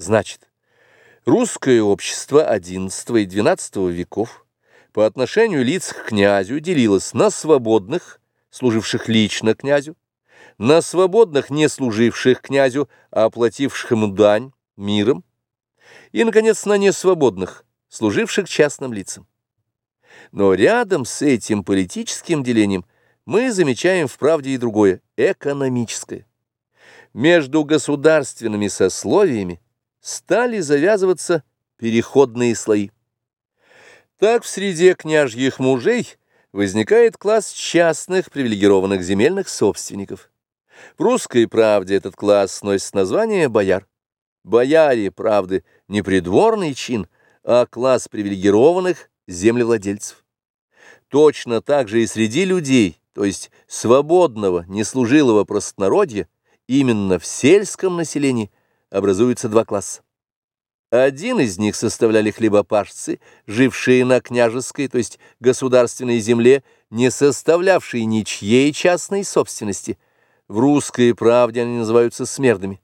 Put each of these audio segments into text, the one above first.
Значит, русское общество XI и XII веков по отношению лиц к князю делилось на свободных, служивших лично князю, на свободных, не служивших князю, а оплативших ему дань миром, и, наконец, на несвободных, служивших частным лицам. Но рядом с этим политическим делением мы замечаем в правде и другое – экономическое. Между государственными сословиями стали завязываться переходные слои. Так в среде княжьих мужей возникает класс частных привилегированных земельных собственников. В русской правде этот класс носит название «бояр». Бояре, правды, не придворный чин, а класс привилегированных землевладельцев. Точно так же и среди людей, то есть свободного, неслужилого простонародья, именно в сельском населении образуются два класса. Один из них составляли хлебопашцы, жившие на княжеской, то есть государственной земле, не составлявшие ничьей частной собственности. В русской правде они называются смердами.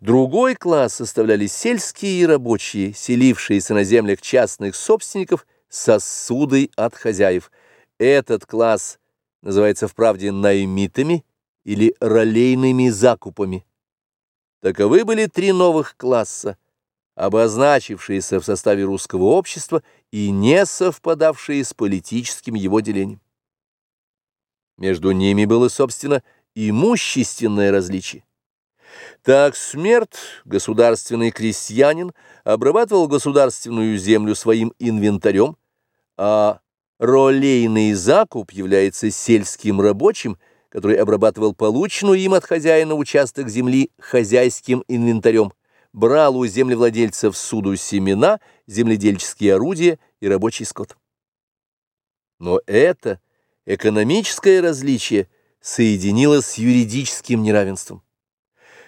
Другой класс составляли сельские рабочие, селившиеся на землях частных собственников сосудой от хозяев. Этот класс называется в правде наймитами или ролейными закупами. Таковы были три новых класса, обозначившиеся в составе русского общества и не совпадавшие с политическим его делением. Между ними было, собственно, имущественное различие. Так смерть, государственный крестьянин, обрабатывал государственную землю своим инвентарем, а ролейный закуп является сельским рабочим, который обрабатывал полученную им от хозяина участок земли хозяйским инвентарем, брал у землевладельцев суду семена, земледельческие орудия и рабочий скот. Но это экономическое различие соединилось с юридическим неравенством.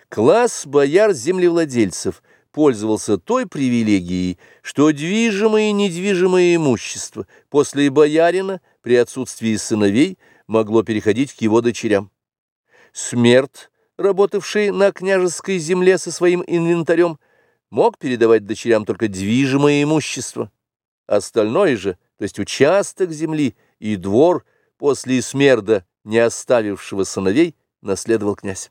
Класс бояр-землевладельцев пользовался той привилегией, что движимое и недвижимое имущество после боярина при отсутствии сыновей могло переходить к его дочерям. Смерть, работавший на княжеской земле со своим инвентарем, мог передавать дочерям только движимое имущество. Остальное же, то есть участок земли и двор, после смерда, не оставившего сыновей, наследовал князь.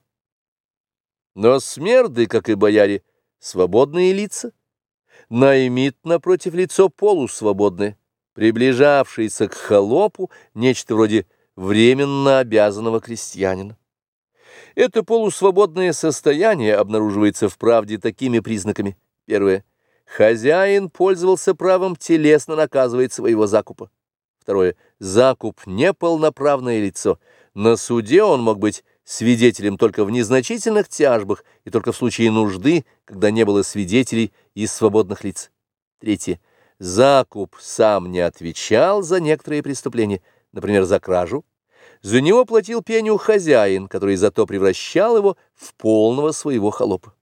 Но смерды, как и бояре, свободные лица. Наймит, напротив, лицо полусвободное, приближавшееся к холопу, нечто вроде временно обязанного крестьянина. Это полусвободное состояние обнаруживается в правде такими признаками. Первое. Хозяин пользовался правом телесно наказывать своего закупа. Второе. Закуп – неполноправное лицо. На суде он мог быть свидетелем только в незначительных тяжбах и только в случае нужды, когда не было свидетелей из свободных лиц. Третье. Закуп сам не отвечал за некоторые преступления, например, за кражу. За него платил пеню хозяин, который зато превращал его в полного своего холопа.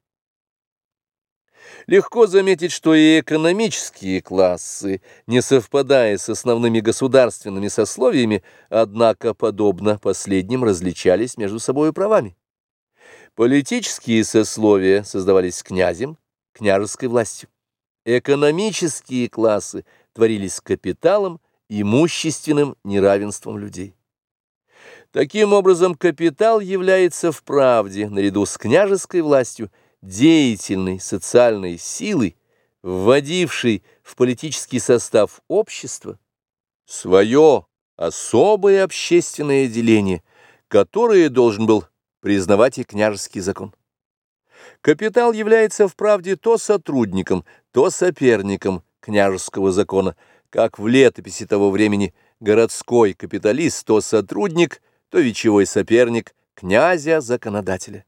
Легко заметить, что и экономические классы, не совпадая с основными государственными сословиями, однако, подобно последним, различались между собой правами. Политические сословия создавались князем, княжеской властью. Экономические классы творились капиталом, имущественным неравенством людей. Таким образом, капитал является в правде, наряду с княжеской властью, деятельной социальной силой, вводившей в политический состав общества свое особое общественное деление, которое должен был признавать и княжеский закон. Капитал является вправде то сотрудником, то соперником княжеского закона, как в летописи того времени городской капиталист, то сотрудник, то вечевой соперник князя-законодателя.